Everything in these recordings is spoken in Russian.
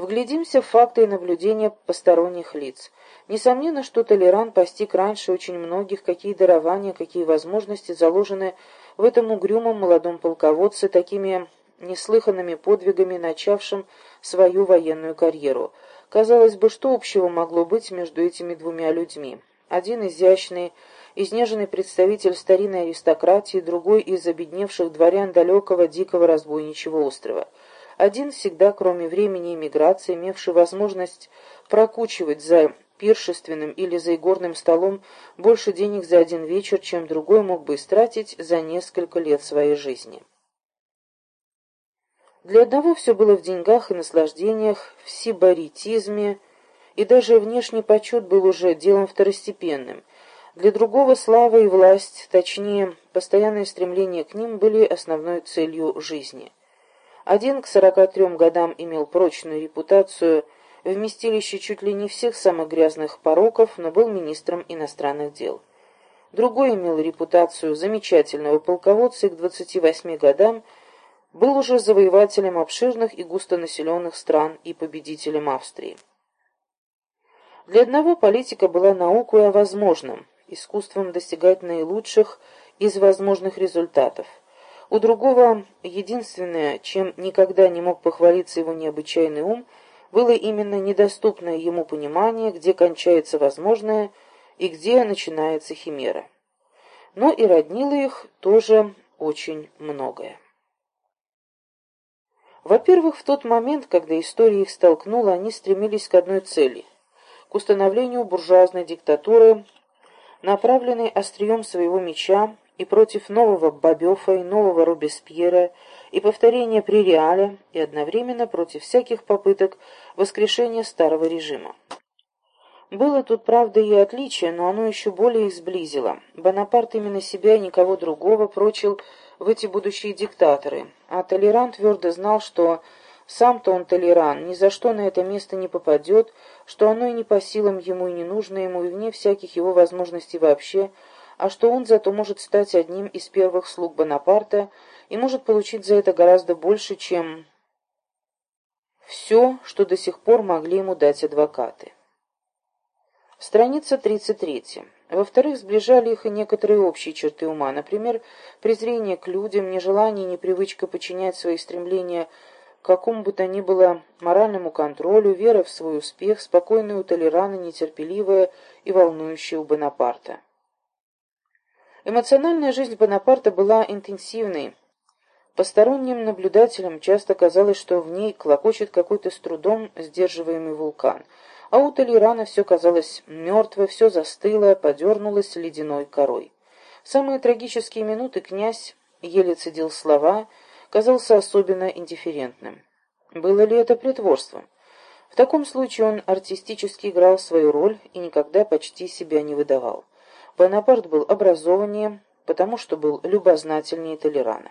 Вглядимся в факты и наблюдения посторонних лиц. Несомненно, что Толеран постиг раньше очень многих, какие дарования, какие возможности заложены в этом угрюмом молодом полководце такими неслыханными подвигами, начавшим свою военную карьеру. Казалось бы, что общего могло быть между этими двумя людьми? Один изящный, изнеженный представитель старинной аристократии, другой из обедневших дворян далекого дикого разбойничьего острова. Один всегда, кроме времени эмиграции, имевший возможность прокучивать за пиршественным или за игорным столом больше денег за один вечер, чем другой мог бы истратить за несколько лет своей жизни. Для одного все было в деньгах и наслаждениях, в сибаритизме, и даже внешний почет был уже делом второстепенным. Для другого слава и власть, точнее, постоянное стремление к ним были основной целью жизни. Один к 43 годам имел прочную репутацию – вместилище чуть ли не всех самых грязных пороков, но был министром иностранных дел. Другой имел репутацию замечательного полководца и к 28 годам был уже завоевателем обширных и густонаселенных стран и победителем Австрии. Для одного политика была наукой о возможном, искусством достигать наилучших из возможных результатов. У другого единственное, чем никогда не мог похвалиться его необычайный ум – было именно недоступное ему понимание, где кончается возможное и где начинается химера. Но и роднило их тоже очень многое. Во-первых, в тот момент, когда история их столкнула, они стремились к одной цели – к установлению буржуазной диктатуры, направленной острием своего меча и против нового Бобёфа и нового Робеспьера, и повторения при реале, и одновременно против всяких попыток воскрешения старого режима. Было тут, правда, и отличие, но оно еще более их сблизило. Бонапарт именно себя и никого другого прочил в эти будущие диктаторы, а Толеран твердо знал, что сам-то он Толеран ни за что на это место не попадет, что оно и не по силам ему, и не нужно ему, и вне всяких его возможностей вообще – а что он зато может стать одним из первых слуг Бонапарта и может получить за это гораздо больше, чем все, что до сих пор могли ему дать адвокаты. Страница 33. Во-вторых, сближали их и некоторые общие черты ума, например, презрение к людям, нежелание и непривычка подчинять свои стремления какому бы то ни было моральному контролю, вера в свой успех, спокойная у Толерана, нетерпеливая и волнующая у Бонапарта. Эмоциональная жизнь Бонапарта была интенсивной. Посторонним наблюдателям часто казалось, что в ней клокочет какой-то с трудом сдерживаемый вулкан, а у Толерана все казалось мертвое, все застыло, подернулось ледяной корой. В самые трагические минуты князь еле цедил слова, казался особенно индифферентным. Было ли это притворством? В таком случае он артистически играл свою роль и никогда почти себя не выдавал. Бонапарт был образованнее, потому что был любознательнее Толерана.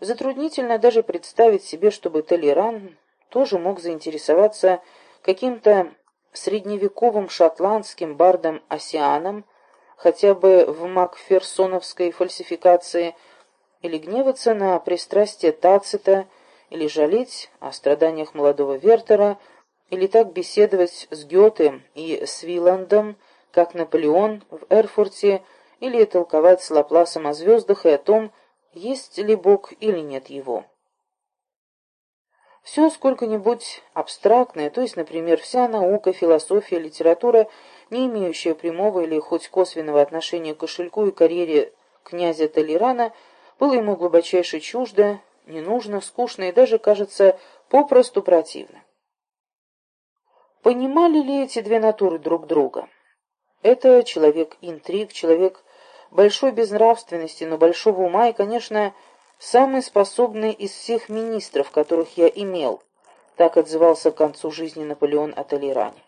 Затруднительно даже представить себе, чтобы Толеран тоже мог заинтересоваться каким-то средневековым шотландским бардом Осианом, хотя бы в макферсоновской фальсификации, или гневаться на пристрастие Тацита, или жалеть о страданиях молодого Вертера, или так беседовать с Гёте и с Виландом, как Наполеон в Эрфурте, или толковать с Лапласом о звездах и о том, есть ли Бог или нет его. Все сколько-нибудь абстрактное, то есть, например, вся наука, философия, литература, не имеющая прямого или хоть косвенного отношения к кошельку и карьере князя Толерана, было ему глубочайше чуждо, не нужно, скучно и даже, кажется, попросту противно. Понимали ли эти две натуры друг друга? Это человек интриг, человек большой безнравственности, но большого ума и, конечно, самый способный из всех министров, которых я имел. Так отзывался к концу жизни Наполеон о Толеране.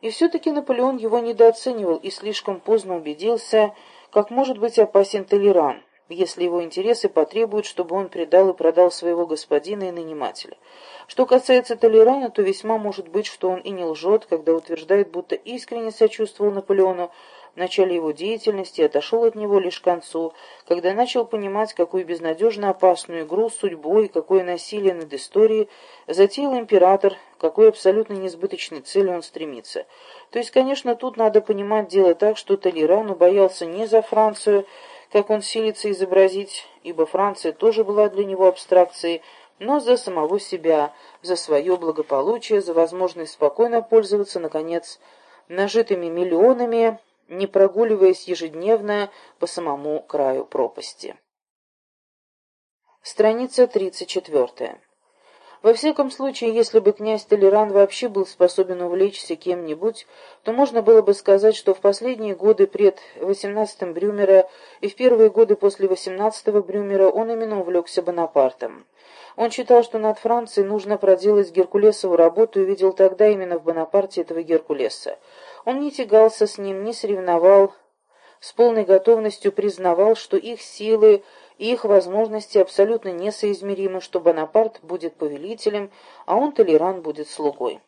И все-таки Наполеон его недооценивал и слишком поздно убедился, как может быть опасен Толеран, если его интересы потребуют, чтобы он предал и продал своего господина и нанимателя. Что касается Толерана, то весьма может быть, что он и не лжет, когда утверждает, будто искренне сочувствовал Наполеону, в начале его деятельности отошел от него лишь к концу, когда начал понимать, какую безнадежно опасную игру с судьбой, какое насилие над историей затеял император, какой абсолютно несбыточной цели он стремится. То есть, конечно, тут надо понимать дело так, что Толерану боялся не за Францию, как он силится изобразить, ибо Франция тоже была для него абстракцией, но за самого себя, за свое благополучие, за возможность спокойно пользоваться, наконец, нажитыми миллионами, не прогуливаясь ежедневно по самому краю пропасти. Страница 34. Во всяком случае, если бы князь Толеран вообще был способен увлечься кем-нибудь, то можно было бы сказать, что в последние годы пред 18-м Брюмера и в первые годы после 18-го Брюмера он именно увлекся Бонапартом. Он считал, что над Францией нужно проделать Геркулесову работу и видел тогда именно в Бонапарте этого Геркулеса. Он не тягался с ним, не соревновал, с полной готовностью признавал, что их силы их возможности абсолютно несоизмеримы, что Бонапарт будет повелителем, а он, Толеран, будет слугой.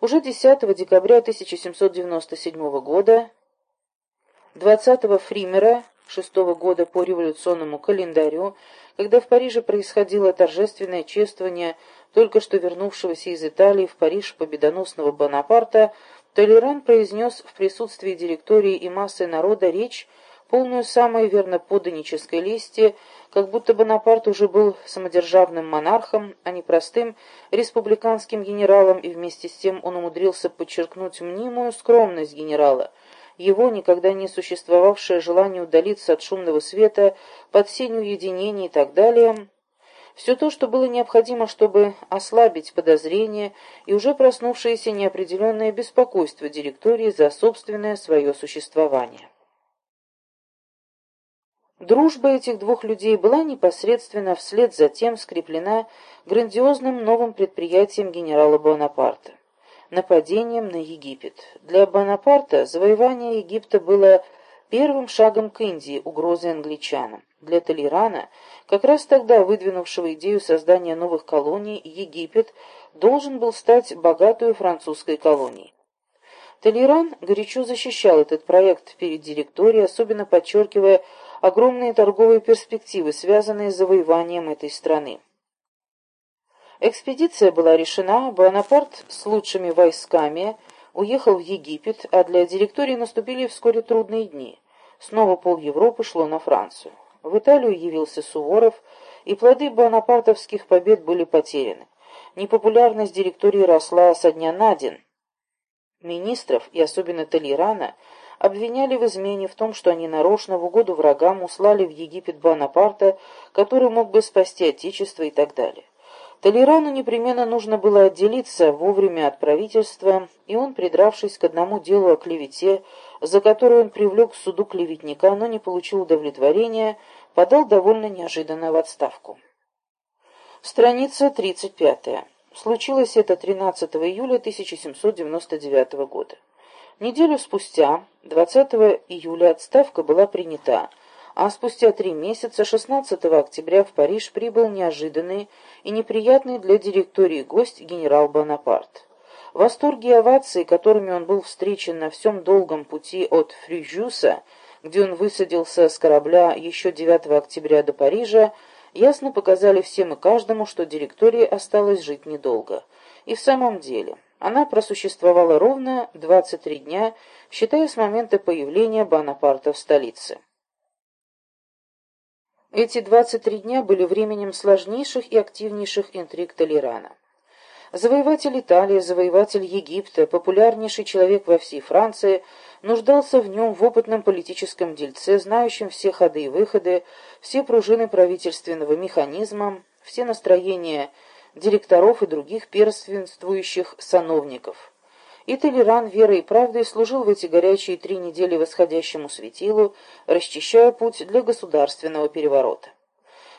Уже 10 декабря 1797 года, 20 Фримера, 6 года по революционному календарю, когда в Париже происходило торжественное чествование только что вернувшегося из Италии в Париж победоносного Бонапарта, Толеран произнес в присутствии директории и массы народа речь, полную самой верноподданнической лести, как будто Бонапарт уже был самодержавным монархом, а не простым республиканским генералом, и вместе с тем он умудрился подчеркнуть мнимую скромность генерала, его никогда не существовавшее желание удалиться от шумного света, под сенью уединения и так далее, все то, что было необходимо, чтобы ослабить подозрение и уже проснувшееся неопределенное беспокойство директории за собственное свое существование. Дружба этих двух людей была непосредственно вслед за тем скреплена грандиозным новым предприятием генерала Бонапарта – нападением на Египет. Для Бонапарта завоевание Египта было первым шагом к Индии, угрозой англичанам. Для Толерана, как раз тогда выдвинувшего идею создания новых колоний, Египет должен был стать богатой французской колонией. Толеран горячо защищал этот проект перед директорией, особенно подчеркивая огромные торговые перспективы, связанные с завоеванием этой страны. Экспедиция была решена, Бонапарт с лучшими войсками уехал в Египет, а для директории наступили вскоре трудные дни. Снова пол Европы шло на Францию. В Италию явился Суворов, и плоды бонапартовских побед были потеряны. Непопулярность директории росла со дня на день. Министров, и особенно Толерана, обвиняли в измене в том, что они нарочно в угоду врагам услали в Египет Бонапарта, который мог бы спасти Отечество и так далее. Толерану непременно нужно было отделиться вовремя от правительства, и он, придравшись к одному делу о клевете, за которое он привлек к суду клеветника, но не получил удовлетворения, подал довольно неожиданно в отставку. Страница 35. Случилось это 13 июля 1799 года. Неделю спустя, 20 июля, отставка была принята, а спустя три месяца, 16 октября, в Париж прибыл неожиданный и неприятный для директории гость генерал Бонапарт. Восторги и овации, которыми он был встречен на всем долгом пути от Фрюжюса, где он высадился с корабля еще 9 октября до Парижа, ясно показали всем и каждому, что директории осталось жить недолго. И в самом деле... Она просуществовала ровно 23 дня, считая с момента появления Бонапарта в столице. Эти 23 дня были временем сложнейших и активнейших интриг Толерана. Завоеватель Италии, завоеватель Египта, популярнейший человек во всей Франции, нуждался в нем в опытном политическом дельце, знающем все ходы и выходы, все пружины правительственного механизма, все настроения директоров и других первенствующих сановников. И Толеран верой и правдой служил в эти горячие три недели восходящему светилу, расчищая путь для государственного переворота.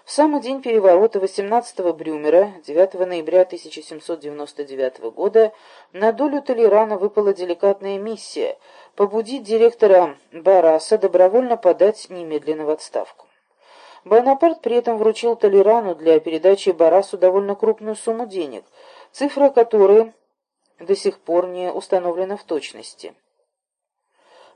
В самый день переворота 18-го Брюмера, 9 ноября 1799 года, на долю Толерана выпала деликатная миссия – побудить директора Бараса добровольно подать немедленно в отставку. Бонапарт при этом вручил Толерану для передачи Барасу довольно крупную сумму денег, цифра которой до сих пор не установлена в точности.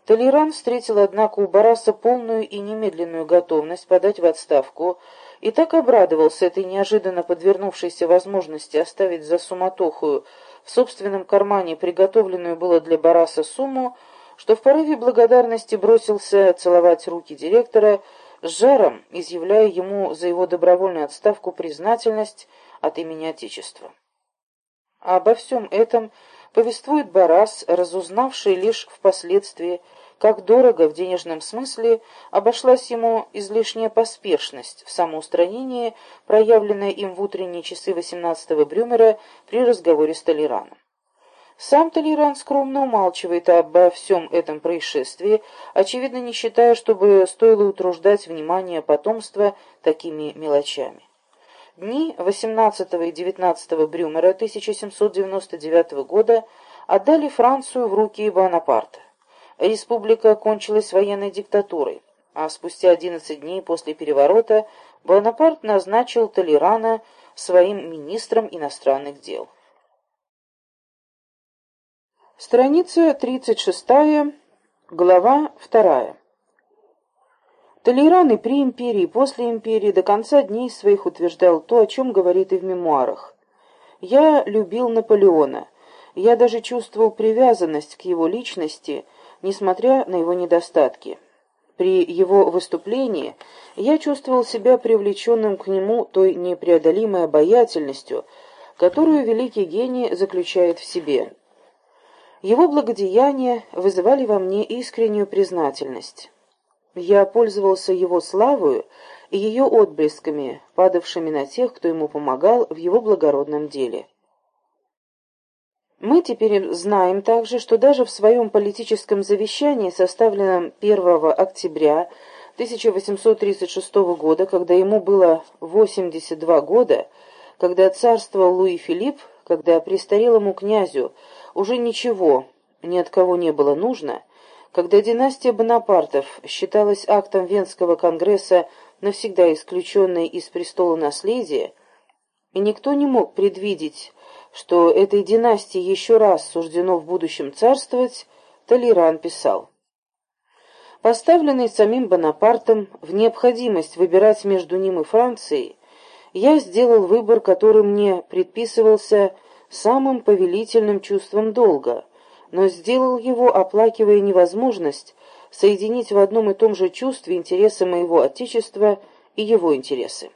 Толеран встретил, однако, у Бараса полную и немедленную готовность подать в отставку и так обрадовался этой неожиданно подвернувшейся возможности оставить за суматохую в собственном кармане приготовленную было для Бараса сумму, что в порыве благодарности бросился целовать руки директора жаром, изъявляя ему за его добровольную отставку признательность от имени Отечества. Обо всем этом повествует Барас, разузнавший лишь впоследствии, как дорого в денежном смысле обошлась ему излишняя поспешность в самоустранении, проявленная им в утренние часы 18-го Брюмера при разговоре с Толераном. Сам Толеран скромно умалчивает обо всем этом происшествии, очевидно не считая, чтобы стоило утруждать внимание потомства такими мелочами. Дни 18 и 19 Брюмера 1799 года отдали Францию в руки Бонапарта. Республика кончилась военной диктатурой, а спустя 11 дней после переворота Бонапарт назначил Толерана своим министром иностранных дел. Страница 36, глава 2. Толеран и при империи, и после империи до конца дней своих утверждал то, о чем говорит и в мемуарах. «Я любил Наполеона. Я даже чувствовал привязанность к его личности, несмотря на его недостатки. При его выступлении я чувствовал себя привлеченным к нему той непреодолимой обаятельностью, которую великий гений заключает в себе. Его благодеяния вызывали во мне искреннюю признательность». Я пользовался его славою и ее отблесками, падавшими на тех, кто ему помогал в его благородном деле. Мы теперь знаем также, что даже в своем политическом завещании, составленном 1 октября 1836 года, когда ему было 82 года, когда царствовал Луи Филипп, когда престарелому князю уже ничего ни от кого не было нужно, когда династия Бонапартов считалась актом Венского конгресса навсегда исключенной из престола наследия, и никто не мог предвидеть, что этой династии еще раз суждено в будущем царствовать, Толеран писал. Поставленный самим Бонапартом в необходимость выбирать между ним и Францией, я сделал выбор, который мне предписывался самым повелительным чувством долга — но сделал его, оплакивая невозможность соединить в одном и том же чувстве интересы моего Отечества и его интересы.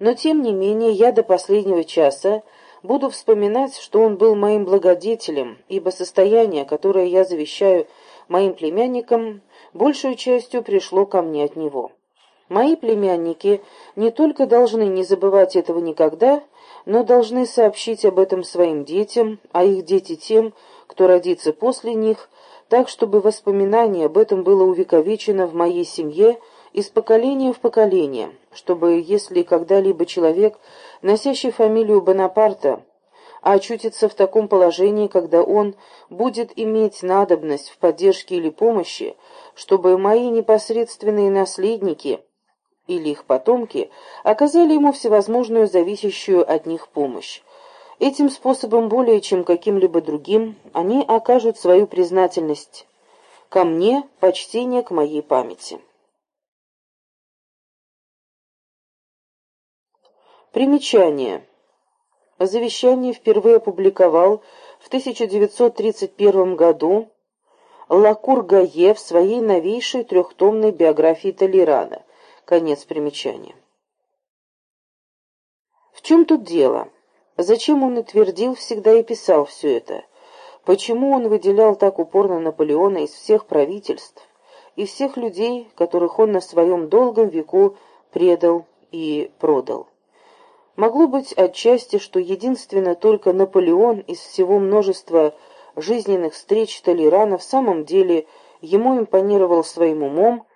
Но тем не менее я до последнего часа буду вспоминать, что он был моим благодетелем, ибо состояние, которое я завещаю моим племянникам, большую частью пришло ко мне от него. Мои племянники не только должны не забывать этого никогда, но должны сообщить об этом своим детям, а их дети тем, кто родится после них, так, чтобы воспоминание об этом было увековечено в моей семье из поколения в поколение, чтобы, если когда-либо человек, носящий фамилию Бонапарта, очутится в таком положении, когда он будет иметь надобность в поддержке или помощи, чтобы мои непосредственные наследники – или их потомки оказали ему всевозможную зависящую от них помощь. Этим способом более чем каким-либо другим они окажут свою признательность ко мне, почтение к моей памяти. Примечание. Завещание впервые опубликовал в 1931 году Лакур Гае в своей новейшей трехтомной биографии Толерана – Конец примечания. В чем тут дело? Зачем он и твердил всегда и писал все это? Почему он выделял так упорно Наполеона из всех правительств, и всех людей, которых он на своем долгом веку предал и продал? Могло быть отчасти, что единственно только Наполеон из всего множества жизненных встреч Толерана в самом деле ему импонировал своим умом,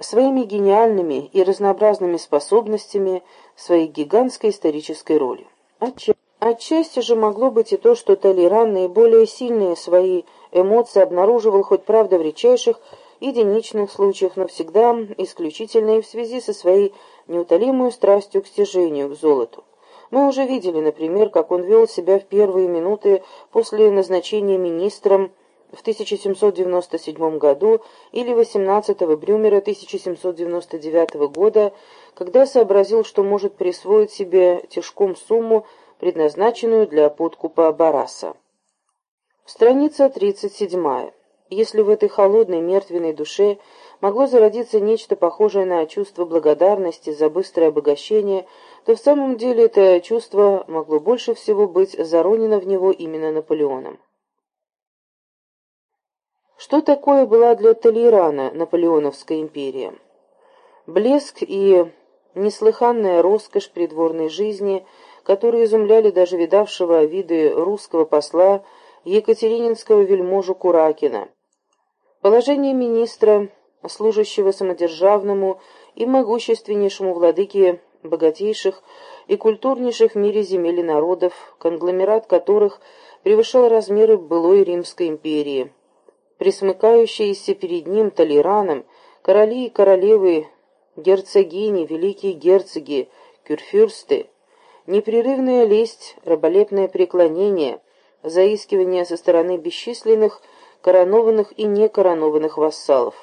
своими гениальными и разнообразными способностями, своей гигантской исторической ролью. Отчасти, отчасти же могло быть и то, что Толеран наиболее сильные свои эмоции обнаруживал, хоть правда в редчайших единичных случаях, но всегда исключительно в связи со своей неутолимой страстью к стяжению, к золоту. Мы уже видели, например, как он вел себя в первые минуты после назначения министром в 1797 году или 18 Брюмера 1799 года, когда сообразил, что может присвоить себе тяжком сумму, предназначенную для подкупа Бараса. Страница 37. Если в этой холодной мертвенной душе могло зародиться нечто похожее на чувство благодарности за быстрое обогащение, то в самом деле это чувство могло больше всего быть заронено в него именно Наполеоном. Что такое была для Толерана Наполеоновская империя? Блеск и неслыханная роскошь придворной жизни, которые изумляли даже видавшего виды русского посла Екатерининского вельможу Куракина. Положение министра, служащего самодержавному и могущественнейшему владыке богатейших и культурнейших в мире земель и народов, конгломерат которых превышал размеры былой Римской империи. Присмыкающиеся перед ним толераном, короли и королевы, герцогини, великие герцоги, кюрфюрсты, непрерывная лесть, раболепное преклонение, заискивание со стороны бесчисленных коронованных и некоронованных вассалов,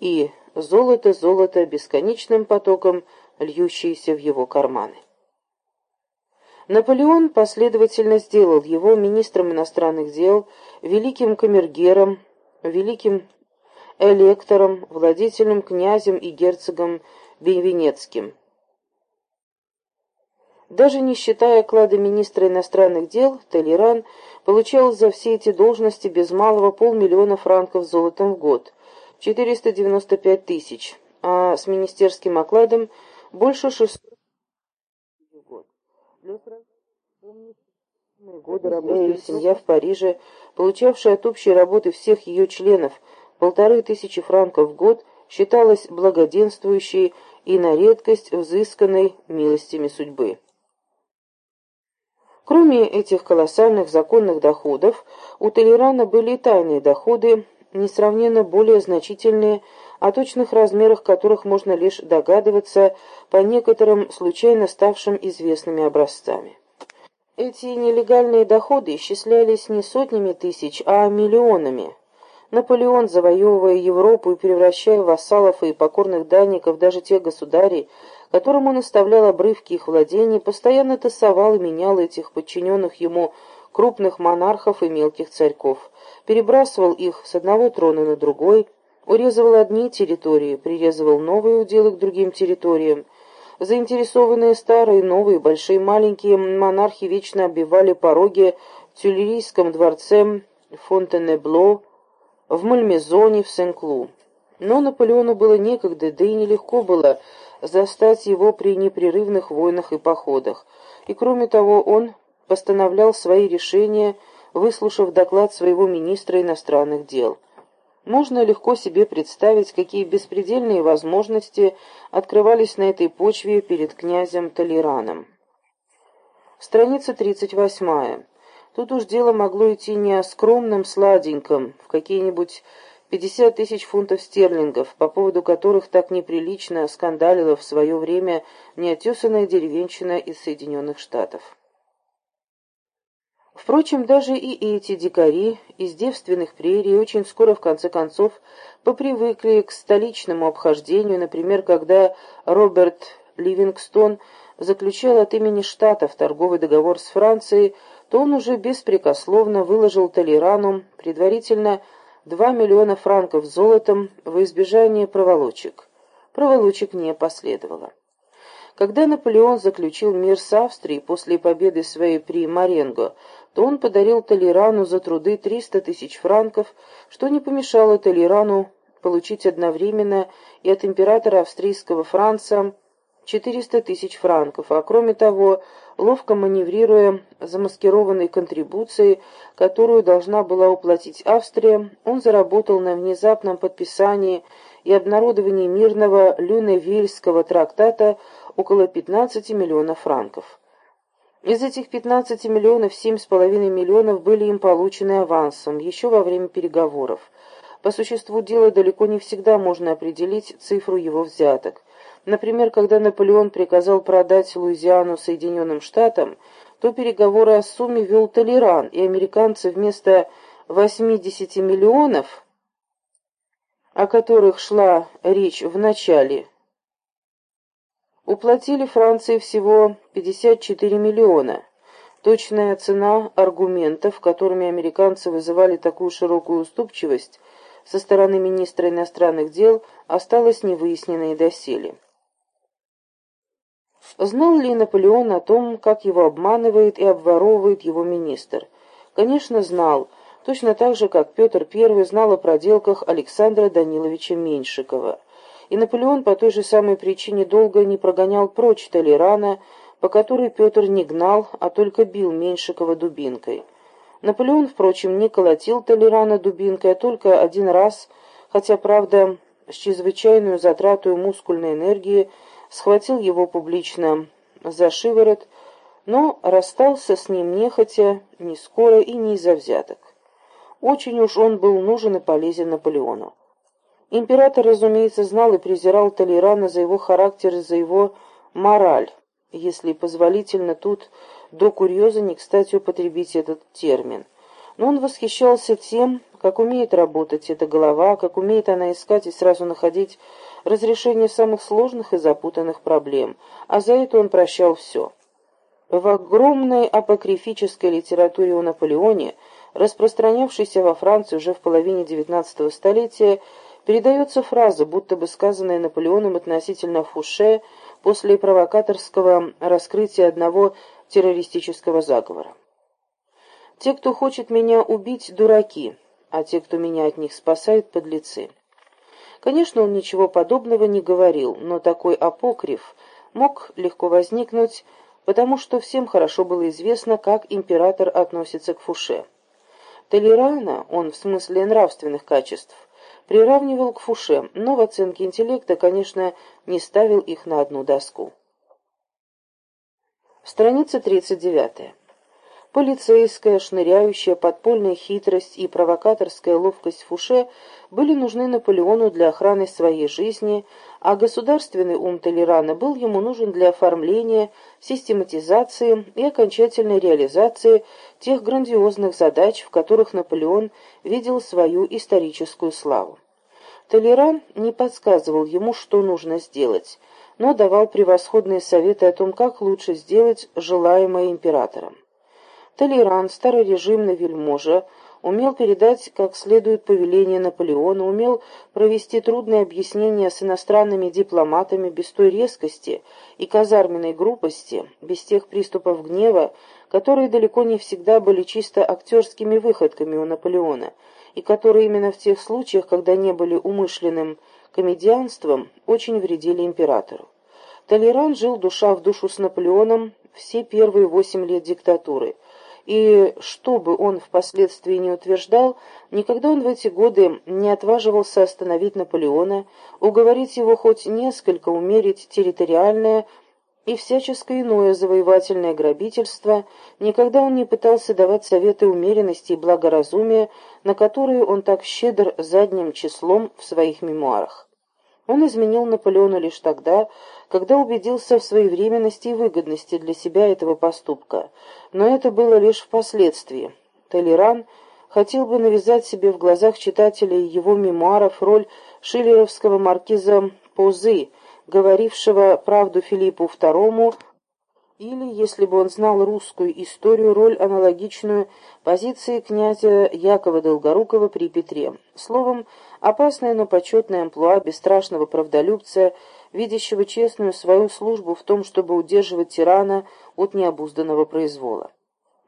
и золото-золото бесконечным потоком льющиеся в его карманы. Наполеон последовательно сделал его министром иностранных дел, великим камергером, великим электором, владетельным князем и герцогом Венецким. Даже не считая оклада министра иностранных дел, Толеран получал за все эти должности без малого полмиллиона франков золотом в год, 495 тысяч, а с министерским окладом больше 600 в год. Для годы работы семья в Париже, получавшая от общей работы всех ее членов полторы тысячи франков в год, считалась благоденствующей и на редкость взысканной милостями судьбы. Кроме этих колоссальных законных доходов, у Толерана были и тайные доходы, несравненно более значительные, о точных размерах которых можно лишь догадываться по некоторым случайно ставшим известными образцами. Эти нелегальные доходы исчислялись не сотнями тысяч, а миллионами. Наполеон, завоевывая Европу и превращая вассалов и покорных данников даже тех государей, которым он оставлял обрывки их владений, постоянно тасовал и менял этих подчиненных ему крупных монархов и мелких царьков, перебрасывал их с одного трона на другой, урезывал одни территории, прирезывал новые уделы к другим территориям. Заинтересованные старые, новые, большие, маленькие монархи вечно оббивали пороги в Тюлерийском дворце Фонтенебло, в Мальмезоне, в Сен-Клу. Но Наполеону было некогда, да и нелегко было застать его при непрерывных войнах и походах. И кроме того, он постановлял свои решения, выслушав доклад своего министра иностранных дел. Можно легко себе представить, какие беспредельные возможности открывались на этой почве перед князем Толераном. Страница 38. Тут уж дело могло идти не о скромном сладеньком, в какие-нибудь 50 тысяч фунтов стерлингов, по поводу которых так неприлично скандалила в свое время неотесанная деревенщина из Соединенных Штатов. Впрочем, даже и эти дикари из девственных прерий очень скоро, в конце концов, попривыкли к столичному обхождению, например, когда Роберт Ливингстон заключал от имени Штатов торговый договор с Францией, то он уже беспрекословно выложил Толерану предварительно 2 миллиона франков золотом во избежание проволочек. Проволочек не последовало. Когда Наполеон заключил мир с Австрией после победы своей при Маренго, то он подарил Толерану за труды 300 тысяч франков, что не помешало Толерану получить одновременно и от императора австрийского Франца 400 тысяч франков, а кроме того, ловко маневрируя замаскированной контрибуцией, которую должна была уплатить Австрия, он заработал на внезапном подписании и обнародовании мирного Люневильского трактата около 15 миллионов франков. Из этих 15 миллионов 7,5 миллионов были им получены авансом, еще во время переговоров. По существу дела далеко не всегда можно определить цифру его взяток. Например, когда Наполеон приказал продать Луизиану Соединенным Штатам, то переговоры о сумме вел Толеран, и американцы вместо 80 миллионов, о которых шла речь в начале, уплатили Франции всего 54 миллиона. Точная цена аргументов, которыми американцы вызывали такую широкую уступчивость со стороны министра иностранных дел, осталась невыясненной доселе. Знал ли Наполеон о том, как его обманывает и обворовывает его министр? Конечно, знал, точно так же, как Петр I знал о проделках Александра Даниловича Меньшикова. И Наполеон по той же самой причине долго не прогонял прочь Толерана, по которой Петр не гнал, а только бил Меньшикова дубинкой. Наполеон, впрочем, не колотил Толерана дубинкой, а только один раз, хотя, правда, с чрезвычайную затрату мускульной энергии, схватил его публично за шиворот, но расстался с ним нехотя, не скоро и не из-за взяток. Очень уж он был нужен и полезен Наполеону. Император, разумеется, знал и презирал Толерана за его характер и за его мораль, если позволительно тут до курьеза не кстати употребить этот термин. Но он восхищался тем, как умеет работать эта голова, как умеет она искать и сразу находить разрешение самых сложных и запутанных проблем, а за это он прощал все. В огромной апокрифической литературе о Наполеоне, распространявшейся во Франции уже в половине XIX столетия, передается фраза, будто бы сказанная Наполеоном относительно Фуше после провокаторского раскрытия одного террористического заговора. «Те, кто хочет меня убить, дураки, а те, кто меня от них спасает, подлецы». Конечно, он ничего подобного не говорил, но такой апокриф мог легко возникнуть, потому что всем хорошо было известно, как император относится к Фуше. Толерана, он в смысле нравственных качеств, приравнивал к Фуше, но в оценке интеллекта, конечно, не ставил их на одну доску. Страница 39. Полицейская, шныряющая, подпольная хитрость и провокаторская ловкость Фуше были нужны Наполеону для охраны своей жизни, а государственный ум Толерана был ему нужен для оформления, систематизации и окончательной реализации тех грандиозных задач, в которых Наполеон видел свою историческую славу. Толеран не подсказывал ему, что нужно сделать, но давал превосходные советы о том, как лучше сделать желаемое императором. Толеран, старорежимный вельможа, умел передать как следует повеление Наполеона, умел провести трудные объяснения с иностранными дипломатами без той резкости и казарменной грубости, без тех приступов гнева, которые далеко не всегда были чисто актерскими выходками у Наполеона, и которые именно в тех случаях, когда не были умышленным комедианством, очень вредили императору. Толеран жил душа в душу с Наполеоном все первые восемь лет диктатуры – и что бы он впоследствии не утверждал, никогда он в эти годы не отваживался остановить Наполеона, уговорить его хоть несколько умерить территориальное и всяческое иное завоевательное грабительство, никогда он не пытался давать советы умеренности и благоразумия, на которые он так щедр задним числом в своих мемуарах. Он изменил Наполеону лишь тогда, когда убедился в своевременности и выгодности для себя этого поступка. Но это было лишь впоследствии. Толеран хотел бы навязать себе в глазах читателей его мемуаров роль шиллеровского маркиза Позы, говорившего правду Филиппу II или, если бы он знал русскую историю, роль аналогичную позиции князя Якова Долгорукова при Петре. Словом, опасное, но почетное амплуа бесстрашного правдолюбца, видящего честную свою службу в том, чтобы удерживать тирана от необузданного произвола.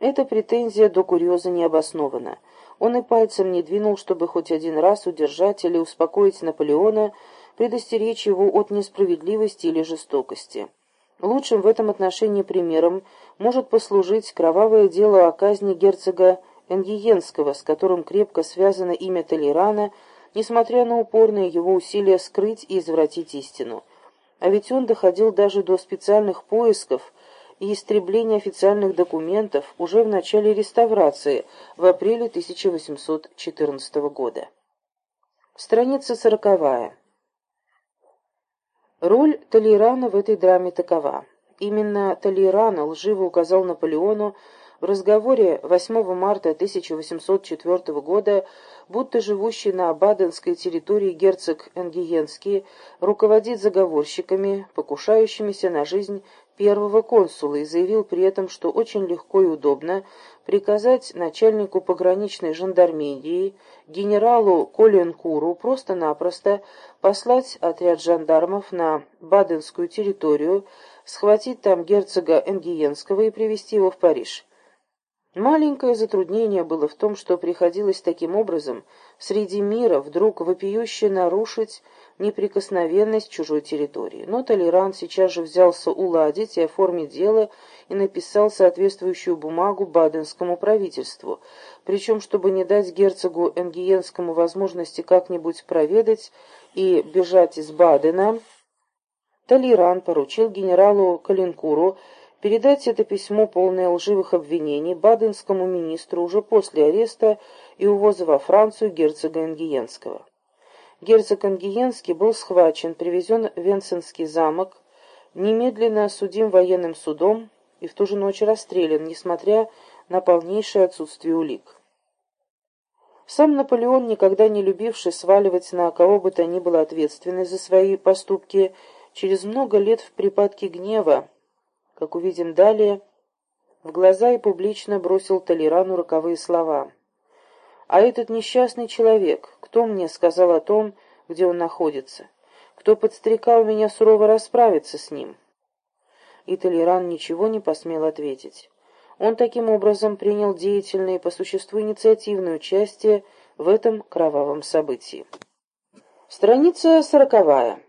Эта претензия до курьеза не обоснована. Он и пальцем не двинул, чтобы хоть один раз удержать или успокоить Наполеона, предостеречь его от несправедливости или жестокости. Лучшим в этом отношении примером может послужить кровавое дело о казни герцога Энгиенского, с которым крепко связано имя Толерана, несмотря на упорные его усилия скрыть и извратить истину. А ведь он доходил даже до специальных поисков и истребления официальных документов уже в начале реставрации в апреле 1814 года. Страница сороковая. Роль Толерана в этой драме такова. Именно Толерана лживо указал Наполеону В разговоре 8 марта 1804 года, будто живущий на Баденской территории герцог Энгиенский руководит заговорщиками, покушающимися на жизнь первого консула, и заявил при этом, что очень легко и удобно приказать начальнику пограничной жандармерии, генералу Коленкуру, просто-напросто послать отряд жандармов на Баденскую территорию, схватить там герцога Энгиенского и привести его в Париж. Маленькое затруднение было в том, что приходилось таким образом среди мира вдруг вопиюще нарушить неприкосновенность чужой территории. Но Толерант сейчас же взялся уладить и оформить дело и написал соответствующую бумагу баденскому правительству, причем, чтобы не дать герцогу Энгиенскому возможности как-нибудь проведать и бежать из Бадена, Толеран поручил генералу Калинкуру передать это письмо, полное лживых обвинений, баденскому министру уже после ареста и увоза во Францию герцога Энгиенского. Герцог Ангиенский был схвачен, привезен в Венценский замок, немедленно судим военным судом и в ту же ночь расстрелян, несмотря на полнейшее отсутствие улик. Сам Наполеон, никогда не любивший сваливать на кого бы то ни было ответственность за свои поступки, через много лет в припадке гнева, как увидим далее, в глаза и публично бросил Толерану роковые слова. «А этот несчастный человек, кто мне сказал о том, где он находится? Кто подстрекал меня сурово расправиться с ним? И Толеран ничего не посмел ответить. Он таким образом принял деятельное и по существу инициативное участие в этом кровавом событии. Страница сороковая.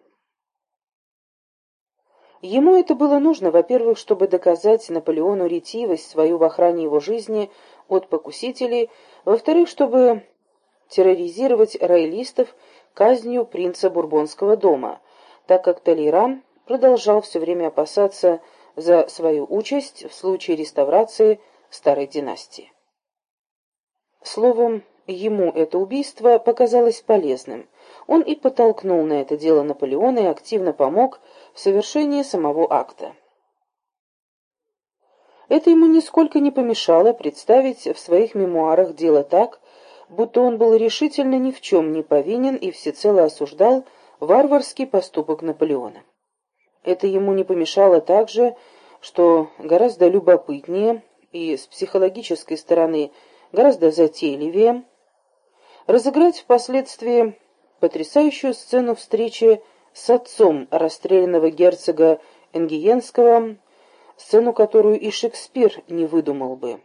Ему это было нужно, во-первых, чтобы доказать Наполеону ретивость свою в охране его жизни от покусителей, во-вторых, чтобы терроризировать роялистов казнью принца Бурбонского дома, так как Толейран продолжал все время опасаться за свою участь в случае реставрации старой династии. Словом, ему это убийство показалось полезным. Он и подтолкнул на это дело Наполеона и активно помог в совершении самого акта. Это ему нисколько не помешало представить в своих мемуарах дело так, будто он был решительно ни в чем не повинен и всецело осуждал варварский поступок Наполеона. Это ему не помешало также, что гораздо любопытнее и с психологической стороны гораздо затейливее, разыграть впоследствии потрясающую сцену встречи с отцом расстрелянного герцога Энгиенского, сцену, которую и Шекспир не выдумал бы.